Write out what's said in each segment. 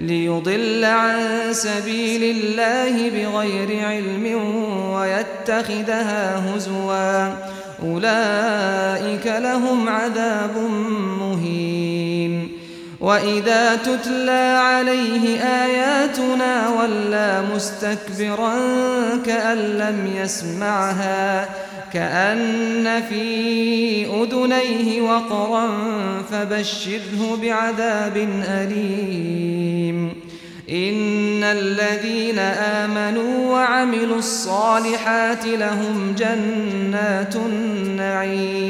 ليضل عن سبيل الله بغير علم ويتخذها هزوا. أولئك لهم عذاب مهين. وَإِذَا تُتْلَى عَلَيْهِ آيَاتُنَا وَلَّى مُسْتَكْبِرًا كَأَن لَّمْ يَسْمَعْهَا كأن في أذنيه وقرا فبشره بعذاب أليم إن الذين آمنوا وعملوا الصالحات لهم جنات النعيم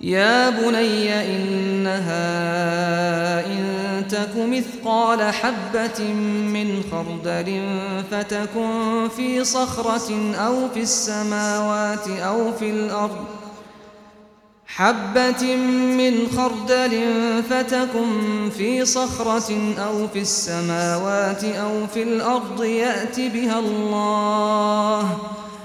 يا بني إنها إن تك مثقال حبة من خردل فتكن في صخرة أو في السماوات أو في الأرض. حبة من خردل فتكن في صخرة أو في السماوات أو في الأرض يأتي بها الله ۖ.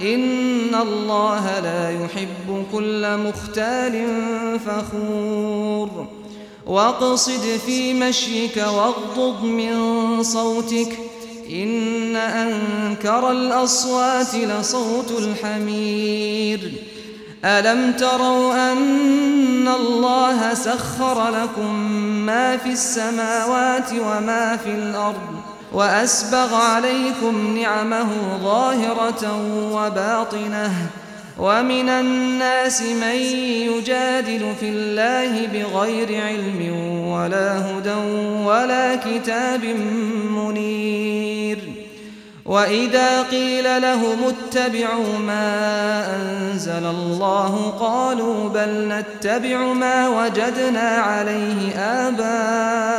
ان الله لا يحب كل مختال فخور واقصد في مشيك واغضض من صوتك ان انكر الاصوات لصوت الحمير الم تروا ان الله سخر لكم ما في السماوات وما في الأرض وأسبغ عليكم نعمه ظاهرة وباطنة ومن الناس من يجادل في الله بغير علم ولا هدى ولا كتاب منير وإذا قيل لهم اتبعوا ما أنزل الله قالوا بل نتبع ما وجدنا عليه آباءنا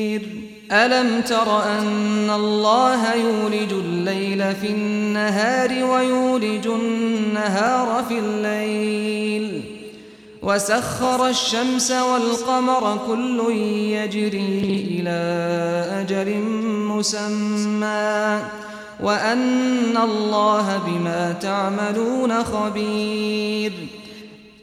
ألم تر أن الله يولج الليل في النهار ويولج النهار في الليل وسخر الشمس والقمر كل يجري إلى أجر مسمى وأن الله بما تعملون خبير